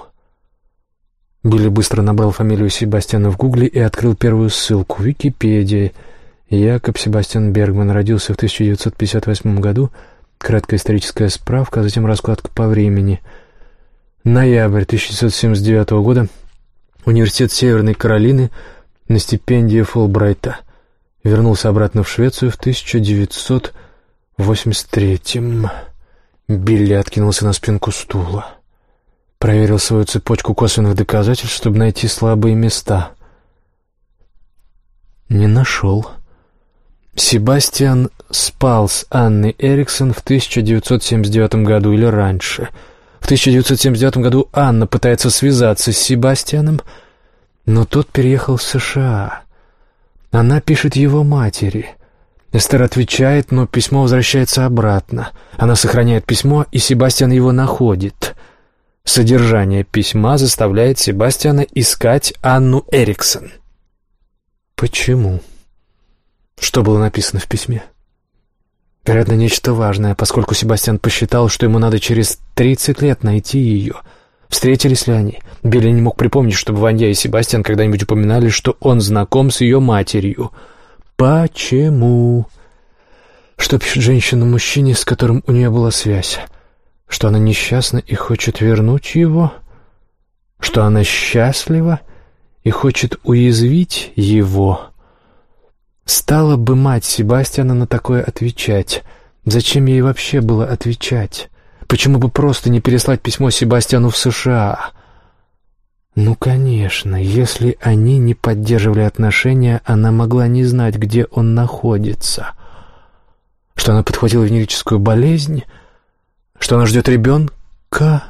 Билли быстро набрал фамилию Себастьяна в гугле и открыл первую ссылку. Википедия. Якоб Себастьян Бергман родился в 1958 году. Краткая историческая справка, а затем раскладка по времени. Ноябрь 1979 года. Университет Северной Каролины на стипендии Фулбрайта. Вернулся обратно в Швецию в 1983 Билли откинулся на спинку стула. Проверил свою цепочку косвенных доказательств, чтобы найти слабые места. Не нашел. Себастьян спал с Анной Эриксон в 1979 году или раньше. В 1979 году Анна пытается связаться с Себастьяном, но тот переехал в США. Она пишет его матери. Эстер отвечает, но письмо возвращается обратно. Она сохраняет письмо, и Себастьян его находит. Содержание письма заставляет Себастьяна искать Анну Эриксон. Почему? Что было написано в письме? Вероятно, нечто важное, поскольку Себастьян посчитал, что ему надо через тридцать лет найти ее. Встретились ли они? Билли не мог припомнить, чтобы Ванья и Себастьян когда-нибудь упоминали, что он знаком с ее матерью. Почему? Что пишет женщина мужчине, с которым у нее была связь? Что она несчастна и хочет вернуть его? Что она счастлива и хочет уязвить его? Стала бы мать Себастьяна на такое отвечать. Зачем ей вообще было отвечать? Почему бы просто не переслать письмо Себастьяну в США? Ну, конечно, если они не поддерживали отношения, она могла не знать, где он находится. Что она подхватила венерическую болезнь, что она ждет ребенка.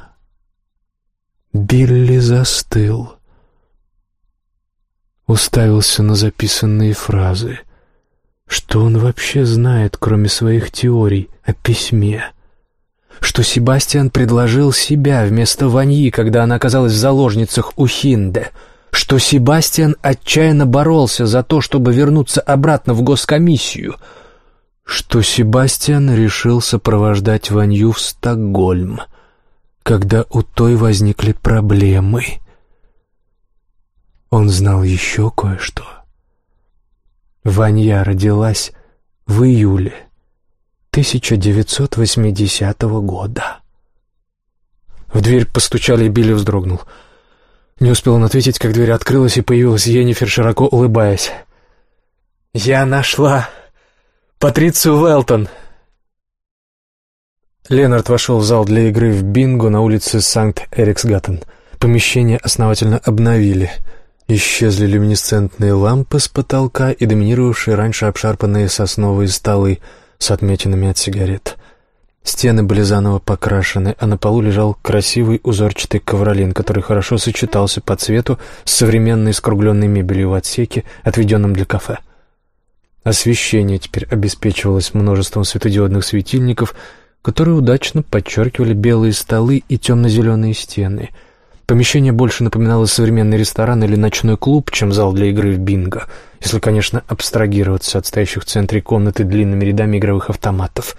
Билли застыл. Уставился на записанные фразы. Что он вообще знает, кроме своих теорий о письме? Что Себастьян предложил себя вместо Ваньи, когда она оказалась в заложницах у Хинде? Что Себастьян отчаянно боролся за то, чтобы вернуться обратно в госкомиссию? Что Себастьян решил сопровождать Ванью в Стокгольм, когда у той возникли проблемы? Он знал еще кое-что. Ванья родилась в июле 1980 года. В дверь постучали, и Билли вздрогнул. Не успел он ответить, как дверь открылась, и появилась Йеннифер, широко улыбаясь. «Я нашла Патрицию Велтон!» Ленард вошел в зал для игры в бинго на улице Санкт-Эриксгаттен. Помещение основательно обновили — Исчезли люминесцентные лампы с потолка и доминировавшие раньше обшарпанные сосновые столы с отметинами от сигарет. Стены были заново покрашены, а на полу лежал красивый узорчатый ковролин, который хорошо сочетался по цвету с современной скругленной мебелью в отсеке, отведенном для кафе. Освещение теперь обеспечивалось множеством светодиодных светильников, которые удачно подчеркивали белые столы и темно-зеленые стены — Помещение больше напоминало современный ресторан или ночной клуб, чем зал для игры в бинго, если, конечно, абстрагироваться от стоящих в центре комнаты длинными рядами игровых автоматов.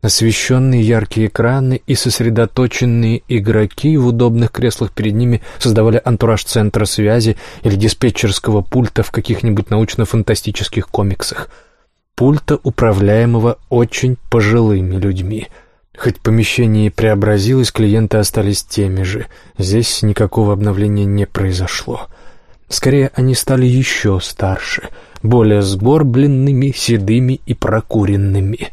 Освещенные яркие экраны и сосредоточенные игроки в удобных креслах перед ними создавали антураж центра связи или диспетчерского пульта в каких-нибудь научно-фантастических комиксах. Пульта, управляемого очень пожилыми людьми — Хоть помещение и преобразилось, клиенты остались теми же. Здесь никакого обновления не произошло. Скорее, они стали еще старше, более сгорбленными, седыми и прокуренными.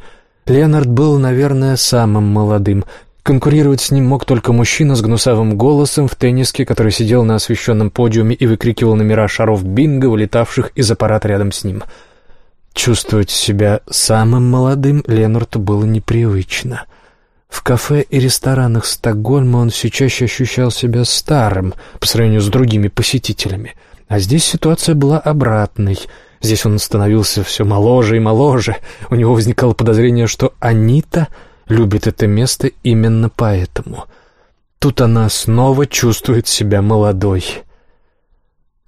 Леонард был, наверное, самым молодым. Конкурировать с ним мог только мужчина с гнусавым голосом в тенниске, который сидел на освещенном подиуме и выкрикивал номера шаров бинго, вылетавших из аппарата рядом с ним. Чувствовать себя самым молодым Ленарту было непривычно — в кафе и ресторанах Стокгольма он все чаще ощущал себя старым по сравнению с другими посетителями. А здесь ситуация была обратной. Здесь он становился все моложе и моложе. У него возникало подозрение, что Анита любит это место именно поэтому. Тут она снова чувствует себя молодой.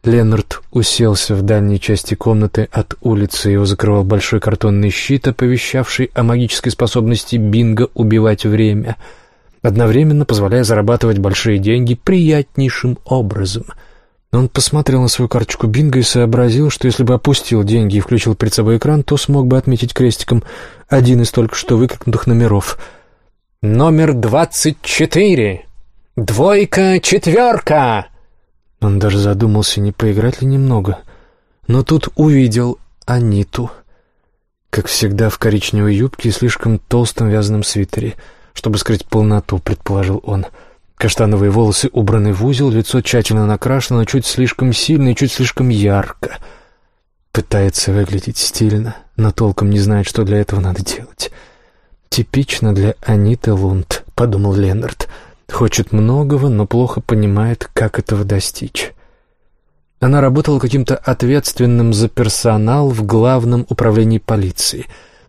Ленард уселся в дальней части комнаты от улицы. Его закрывал большой картонный щит, оповещавший о магической способности Бинго убивать время, одновременно позволяя зарабатывать большие деньги приятнейшим образом. Он посмотрел на свою карточку Бинго и сообразил, что если бы опустил деньги и включил перед собой экран, то смог бы отметить крестиком один из только что выкрикнутых номеров. «Номер двадцать четыре! Двойка, четверка!» Он даже задумался, не поиграть ли немного. Но тут увидел Аниту. Как всегда, в коричневой юбке и слишком толстом вязаном свитере, чтобы скрыть полноту, предположил он. Каштановые волосы убраны в узел, лицо тщательно накрашено, но чуть слишком сильно и чуть слишком ярко. Пытается выглядеть стильно, но толком не знает, что для этого надо делать. «Типично для Аниты Лунд», — подумал Ленард. Хочет многого, но плохо понимает, как этого достичь. Она работала каким-то ответственным за персонал в главном управлении полиции,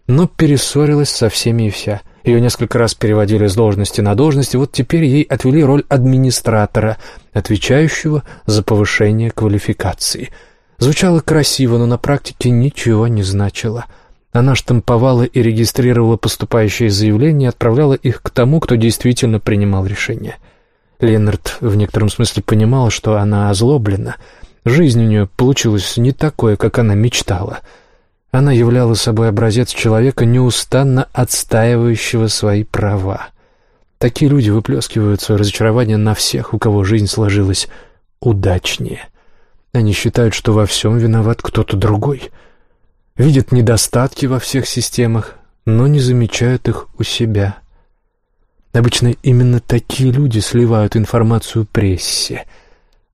но перессорилась со всеми и вся. Ее несколько раз переводили с должности на должность, и вот теперь ей отвели роль администратора, отвечающего за повышение квалификации. Звучало красиво, но на практике ничего не значило. Она штамповала и регистрировала поступающие заявления и отправляла их к тому, кто действительно принимал решения. Ленард в некотором смысле понимал, что она озлоблена — Жизнь у нее получилась не такой, как она мечтала. Она являла собой образец человека, неустанно отстаивающего свои права. Такие люди выплескивают свое разочарование на всех, у кого жизнь сложилась удачнее. Они считают, что во всем виноват кто-то другой. Видят недостатки во всех системах, но не замечают их у себя. Обычно именно такие люди сливают информацию прессе —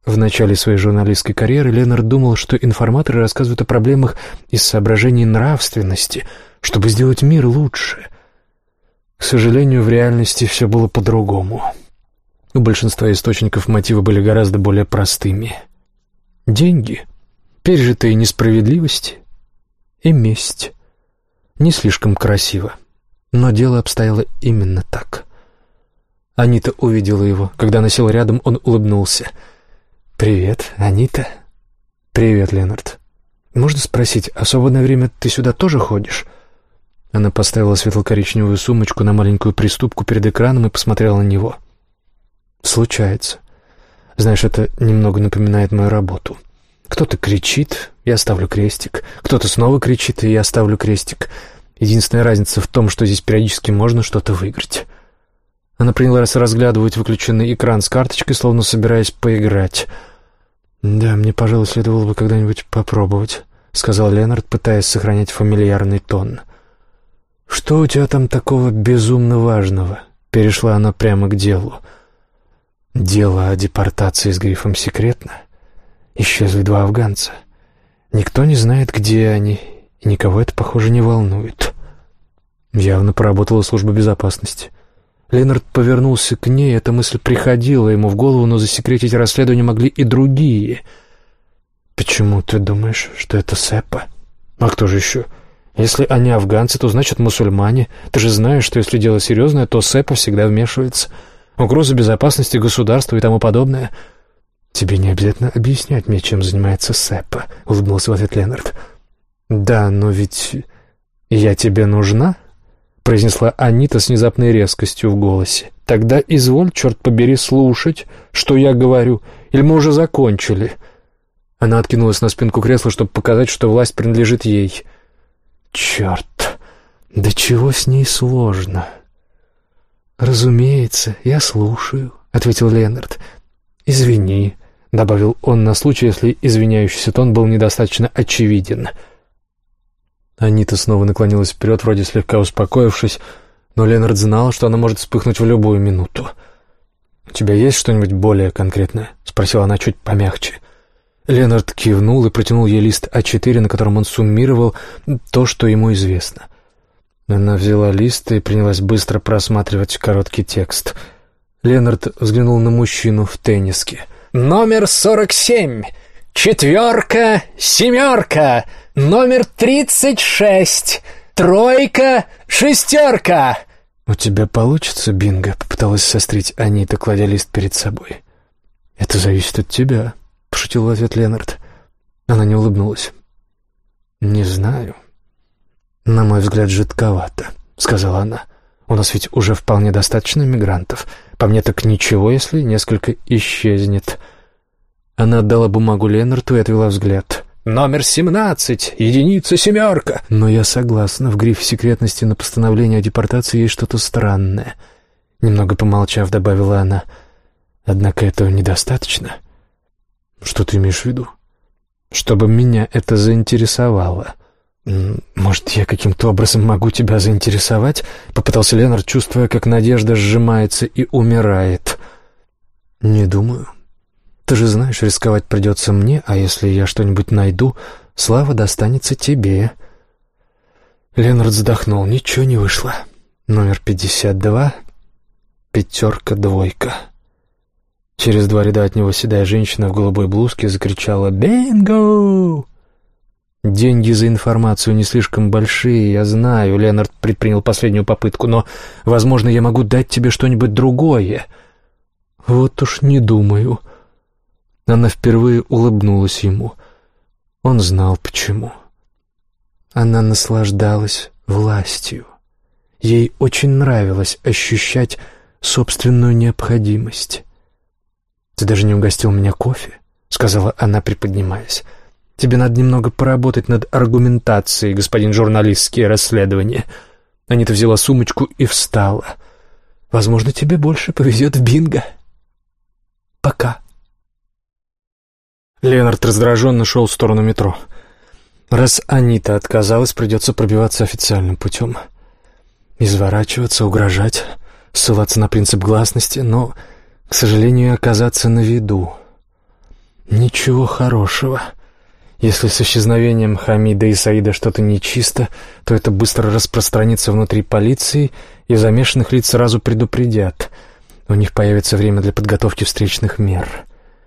в начале своей журналистской карьеры Ленард думал, что информаторы рассказывают о проблемах из соображений нравственности, чтобы сделать мир лучше. К сожалению, в реальности все было по-другому. У большинства источников мотивы были гораздо более простыми. Деньги, пережитые несправедливости и месть. Не слишком красиво, но дело обстояло именно так. Анита увидела его. Когда она села рядом, он улыбнулся — «Привет, Анита». «Привет, Ленард. Можно спросить, а свободное время ты сюда тоже ходишь?» Она поставила светло-коричневую сумочку на маленькую приступку перед экраном и посмотрела на него. «Случается. Знаешь, это немного напоминает мою работу. Кто-то кричит, я ставлю крестик. Кто-то снова кричит, и я ставлю крестик. Единственная разница в том, что здесь периодически можно что-то выиграть». Она принялась разглядывать выключенный экран с карточкой, словно собираясь поиграть. «Да, мне, пожалуй, следовало бы когда-нибудь попробовать», — сказал Ленард, пытаясь сохранять фамильярный тон. «Что у тебя там такого безумно важного?» Перешла она прямо к делу. «Дело о депортации с грифом «секретно». Исчезли два афганца. Никто не знает, где они, и никого это, похоже, не волнует. Явно поработала служба безопасности. Ленард повернулся к ней, эта мысль приходила ему в голову, но засекретить расследование могли и другие. «Почему ты думаешь, что это Сэпа? А кто же еще? Если они афганцы, то значит мусульмане. Ты же знаешь, что если дело серьезное, то Сэпа всегда вмешивается. Угроза безопасности государства и тому подобное». «Тебе не обязательно объяснять мне, чем занимается Сэпа», — улыбнулся в ответ Ленард. «Да, но ведь я тебе нужна?» произнесла Анита с внезапной резкостью в голосе. «Тогда изволь, черт побери, слушать, что я говорю, или мы уже закончили?» Она откинулась на спинку кресла, чтобы показать, что власть принадлежит ей. «Черт! Да чего с ней сложно?» «Разумеется, я слушаю», — ответил Ленард. «Извини», — добавил он на случай, если извиняющийся тон был недостаточно очевиден. Анита снова наклонилась вперед, вроде слегка успокоившись, но Ленард знал, что она может вспыхнуть в любую минуту. «У тебя есть что-нибудь более конкретное?» — спросила она чуть помягче. Ленард кивнул и протянул ей лист А4, на котором он суммировал то, что ему известно. Она взяла лист и принялась быстро просматривать короткий текст. Ленард взглянул на мужчину в тенниске. «Номер сорок семь! Четверка! Семерка!» Номер тридцать шесть. Тройка, шестерка. «У тебя получится, Бинго?» — попыталась сострить Анита, кладя лист перед собой. «Это зависит от тебя», — пошутил в ответ Ленард. Она не улыбнулась. «Не знаю. На мой взгляд, жидковато», — сказала она. «У нас ведь уже вполне достаточно мигрантов. По мне так ничего, если несколько исчезнет». Она отдала бумагу Ленарту и отвела взгляд. Номер семнадцать, единица семерка. Но я согласна, в грифе секретности на постановление о депортации есть что-то странное. Немного помолчав, добавила она. Однако этого недостаточно. Что ты имеешь в виду? Чтобы меня это заинтересовало. «Может, я каким-то образом могу тебя заинтересовать?» — попытался Ленард, чувствуя, как надежда сжимается и умирает. «Не думаю. Ты же знаешь, рисковать придется мне, а если я что-нибудь найду, слава достанется тебе». Ленард вздохнул. Ничего не вышло. Номер пятьдесят два, пятерка, двойка. Через два ряда от него седая женщина в голубой блузке закричала «Бинго!». «Деньги за информацию не слишком большие, я знаю», — Ленард предпринял последнюю попытку, «но, возможно, я могу дать тебе что-нибудь другое». «Вот уж не думаю». Она впервые улыбнулась ему. Он знал, почему. Она наслаждалась властью. Ей очень нравилось ощущать собственную необходимость. «Ты даже не угостил меня кофе?» — сказала она, приподнимаясь. «Тебе надо немного поработать над аргументацией, господин журналистские расследования». Анита взяла сумочку и встала. «Возможно, тебе больше повезет в бинго. Пока». Леонард раздраженно шел в сторону метро. Раз Анита отказалась, придется пробиваться официальным путем. Изворачиваться, угрожать, ссылаться на принцип гласности, но, к сожалению, оказаться на виду. Ничего хорошего. Если с исчезновением Хамида и Саида что-то нечисто, то это быстро распространится внутри полиции, и замешанных лиц сразу предупредят. У них появится время для подготовки встречных мер.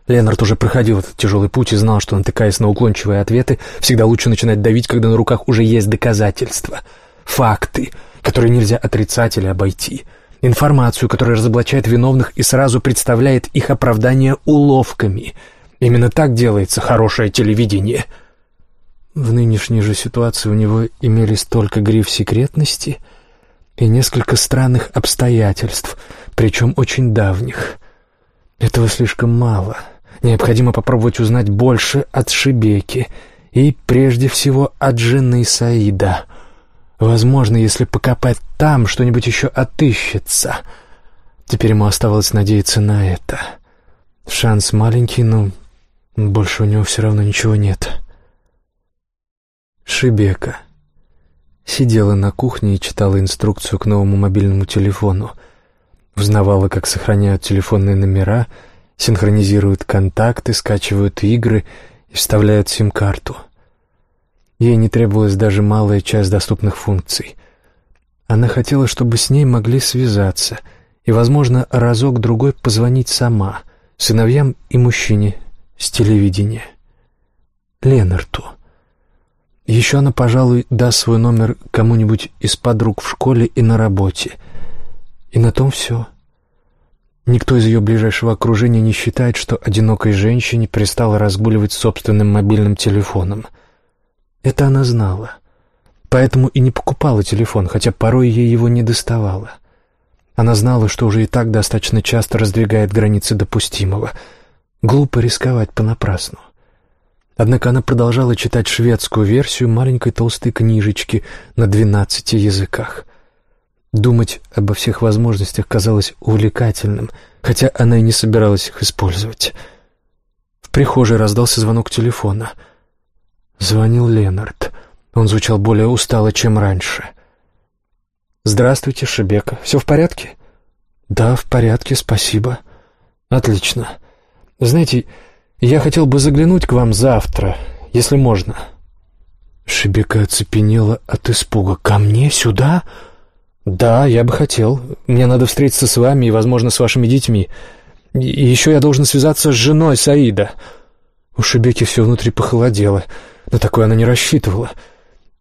Ленард уже проходил этот тяжелый путь и знал, что, натыкаясь на уклончивые ответы, всегда лучше начинать давить, когда на руках уже есть доказательства, факты, которые нельзя отрицать или обойти, информацию, которая разоблачает виновных и сразу представляет их оправдание уловками. Именно так делается хорошее телевидение. В нынешней же ситуации у него имелись только гриф секретности и несколько странных обстоятельств, причем очень давних. Этого слишком мало — Необходимо попробовать узнать больше от Шибеки и, прежде всего, от жены Саида. Возможно, если покопать там, что-нибудь еще отыщется. Теперь ему оставалось надеяться на это. Шанс маленький, но больше у него все равно ничего нет. Шибека сидела на кухне и читала инструкцию к новому мобильному телефону. Узнавала, как сохраняют телефонные номера — синхронизируют контакты, скачивают игры и вставляют сим-карту. Ей не требовалась даже малая часть доступных функций. Она хотела, чтобы с ней могли связаться и, возможно, разок-другой позвонить сама, сыновьям и мужчине с телевидения. Ленарту. Еще она, пожалуй, даст свой номер кому-нибудь из подруг в школе и на работе. И на том все. — Никто из ее ближайшего окружения не считает, что одинокой женщине пристало разгуливать собственным мобильным телефоном. Это она знала. Поэтому и не покупала телефон, хотя порой ей его не доставало. Она знала, что уже и так достаточно часто раздвигает границы допустимого. Глупо рисковать понапрасну. Однако она продолжала читать шведскую версию маленькой толстой книжечки на двенадцати языках. Думать обо всех возможностях казалось увлекательным, хотя она и не собиралась их использовать. В прихожей раздался звонок телефона. Звонил Ленард. Он звучал более устало, чем раньше. «Здравствуйте, Шебека. Все в порядке?» «Да, в порядке, спасибо». «Отлично. Знаете, я хотел бы заглянуть к вам завтра, если можно». Шебека оцепенела от испуга. «Ко мне? Сюда?» «Да, я бы хотел. Мне надо встретиться с вами и, возможно, с вашими детьми. И еще я должен связаться с женой Саида». У Шебеки все внутри похолодело. На такое она не рассчитывала.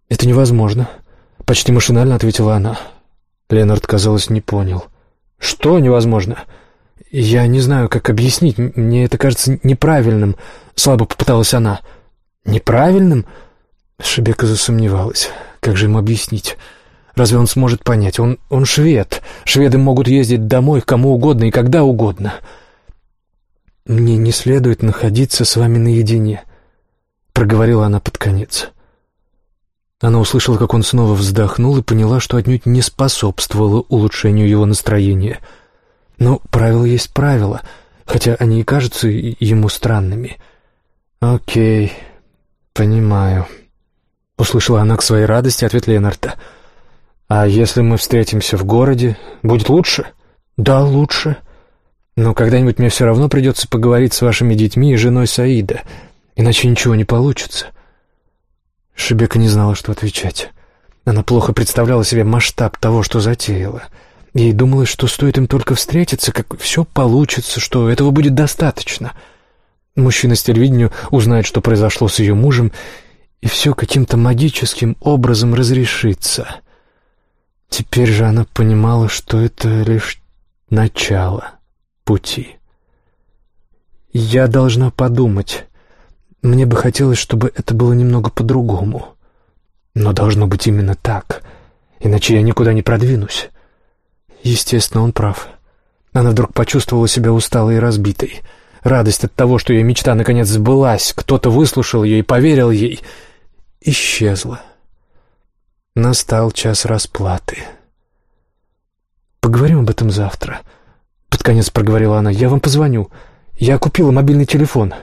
«Это невозможно», — почти машинально ответила она. Ленард, казалось, не понял. «Что невозможно?» «Я не знаю, как объяснить. Мне это кажется неправильным», — слабо попыталась она. «Неправильным?» Шебека засомневалась. «Как же ему объяснить?» Разве он сможет понять? Он, он швед. Шведы могут ездить домой кому угодно и когда угодно. «Мне не следует находиться с вами наедине», — проговорила она под конец. Она услышала, как он снова вздохнул и поняла, что отнюдь не способствовало улучшению его настроения. Но правило есть правило, хотя они и кажутся ему странными. «Окей, понимаю», — услышала она к своей радости ответ Ленарта — «А если мы встретимся в городе, будет лучше?» «Да, лучше. Но когда-нибудь мне все равно придется поговорить с вашими детьми и женой Саида, иначе ничего не получится». Шебека не знала, что отвечать. Она плохо представляла себе масштаб того, что затеяла. Ей думалось, что стоит им только встретиться, как все получится, что этого будет достаточно. Мужчина с телевидения узнает, что произошло с ее мужем, и все каким-то магическим образом разрешится. Теперь же она понимала, что это лишь начало пути. «Я должна подумать. Мне бы хотелось, чтобы это было немного по-другому. Но должно быть именно так, иначе я никуда не продвинусь». Естественно, он прав. Она вдруг почувствовала себя усталой и разбитой. Радость от того, что ее мечта наконец сбылась, кто-то выслушал ее и поверил ей, исчезла. Настал час расплаты. «Поговорим об этом завтра», — под конец проговорила она. «Я вам позвоню. Я купила мобильный телефон».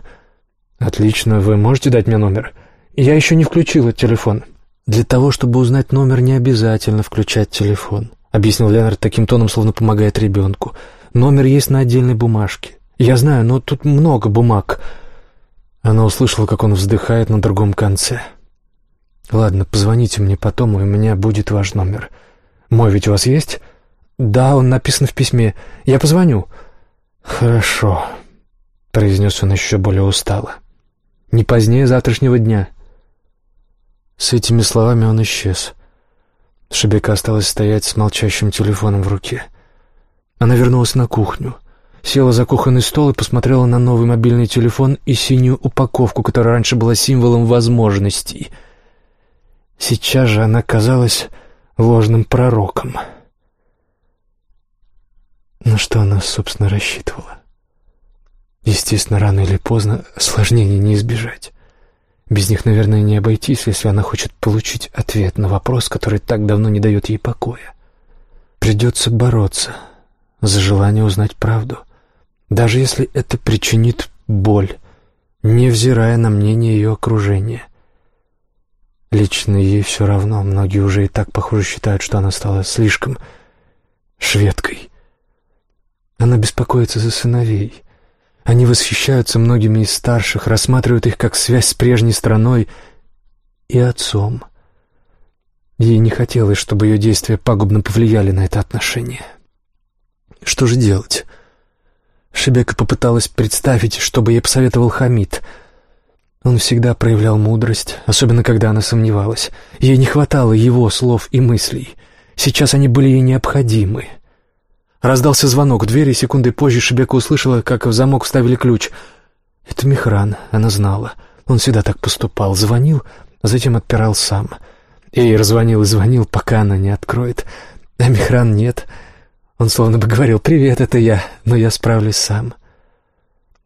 «Отлично. Вы можете дать мне номер?» «Я еще не включила телефон». «Для того, чтобы узнать номер, не обязательно включать телефон», — объяснил Леонард таким тоном, словно помогает ребенку. «Номер есть на отдельной бумажке. Я знаю, но тут много бумаг». Она услышала, как он вздыхает на другом конце. «Ладно, позвоните мне потом, и у меня будет ваш номер. Мой ведь у вас есть?» «Да, он написан в письме. Я позвоню». «Хорошо», — произнес он еще более устало. «Не позднее завтрашнего дня». С этими словами он исчез. Шебека осталась стоять с молчащим телефоном в руке. Она вернулась на кухню, села за кухонный стол и посмотрела на новый мобильный телефон и синюю упаковку, которая раньше была символом возможностей. Сейчас же она казалась ложным пророком. На что она, собственно, рассчитывала? Естественно, рано или поздно осложнений не избежать. Без них, наверное, не обойтись, если она хочет получить ответ на вопрос, который так давно не дает ей покоя. Придется бороться за желание узнать правду, даже если это причинит боль, невзирая на мнение ее окружения. Лично ей все равно, многие уже и так, похоже, считают, что она стала слишком шведкой. Она беспокоится за сыновей. Они восхищаются многими из старших, рассматривают их как связь с прежней страной и отцом. Ей не хотелось, чтобы ее действия пагубно повлияли на это отношение. Что же делать? Шебека попыталась представить, что бы ей посоветовал Хамид. Он всегда проявлял мудрость, особенно когда она сомневалась. Ей не хватало его слов и мыслей. Сейчас они были ей необходимы — Раздался звонок в двери, и секунды позже Шебека услышала, как в замок вставили ключ. Это Михран, она знала. Он всегда так поступал. Звонил, а затем отпирал сам. И раззвонил и звонил, пока она не откроет. А Михран нет. Он словно бы говорил «Привет, это я, но я справлюсь сам».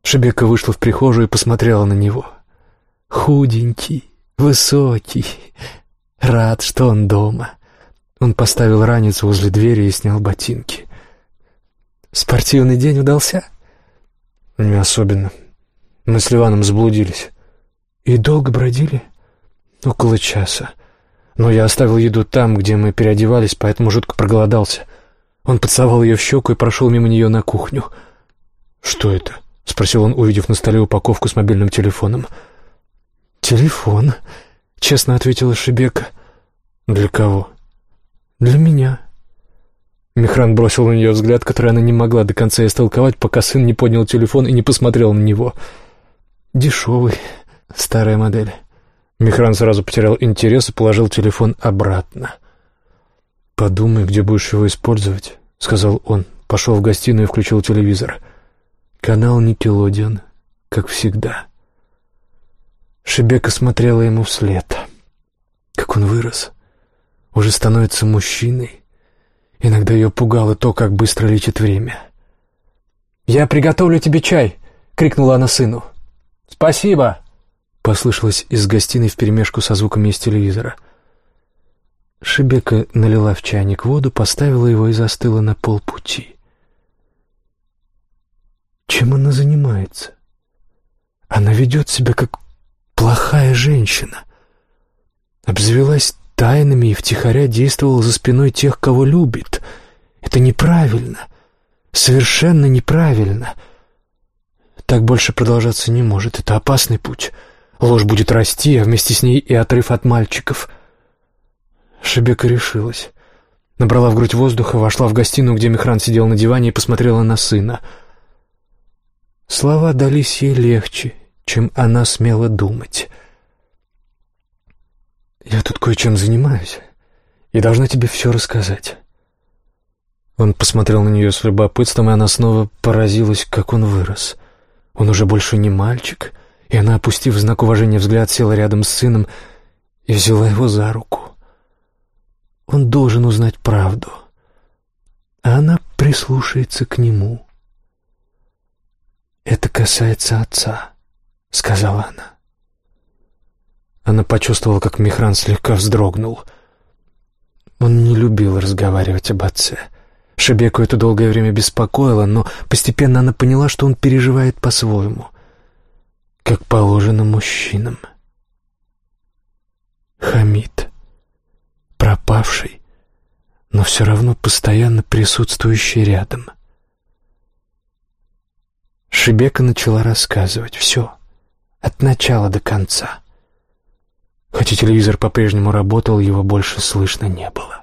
Шебека вышла в прихожую и посмотрела на него. Худенький, высокий, рад, что он дома. Он поставил ранец возле двери и снял ботинки. Спортивный день удался? Не особенно. Мы с Ливаном заблудились. И долго бродили? Около часа. Но я оставил еду там, где мы переодевались, поэтому жутко проголодался. Он поцеловал ее в щеку и прошел мимо нее на кухню. «Что это?» — спросил он, увидев на столе упаковку с мобильным телефоном. «Телефон», — честно ответила Шебека. «Для кого?» «Для меня». Михран бросил на нее взгляд, который она не могла до конца истолковать, пока сын не поднял телефон и не посмотрел на него. «Дешевый, старая модель». Михран сразу потерял интерес и положил телефон обратно. «Подумай, где будешь его использовать», — сказал он. Пошел в гостиную и включил телевизор. Канал «Никелодион», как всегда. Шебека смотрела ему вслед. Как он вырос. Уже становится мужчиной Иногда ее пугало то, как быстро летит время. «Я приготовлю тебе чай!» — крикнула она сыну. «Спасибо!» — послышалось из гостиной вперемешку со звуками из телевизора. Шебека налила в чайник воду, поставила его и застыла на полпути. Чем она занимается? Она ведет себя как плохая женщина. Обзавелась тайнами и втихаря действовал за спиной тех, кого любит. Это неправильно. Совершенно неправильно. Так больше продолжаться не может. Это опасный путь. Ложь будет расти, а вместе с ней и отрыв от мальчиков. Шебека решилась. Набрала в грудь воздуха, вошла в гостиную, где Мехран сидел на диване и посмотрела на сына. Слова дались ей легче, чем она смела думать. «Я тут кое-чем занимаюсь и должна тебе все рассказать». Он посмотрел на нее с любопытством, и она снова поразилась, как он вырос. Он уже больше не мальчик, и она, опустив знак уважения взгляд, села рядом с сыном и взяла его за руку. Он должен узнать правду, а она прислушается к нему. «Это касается отца», — сказала она. Она почувствовала, как Михран слегка вздрогнул. Он не любил разговаривать об отце — Шебеку это долгое время беспокоило, но постепенно она поняла, что он переживает по-своему, как положено мужчинам. Хамид, пропавший, но все равно постоянно присутствующий рядом. Шебека начала рассказывать все, от начала до конца. Хотя телевизор по-прежнему работал, его больше слышно не было.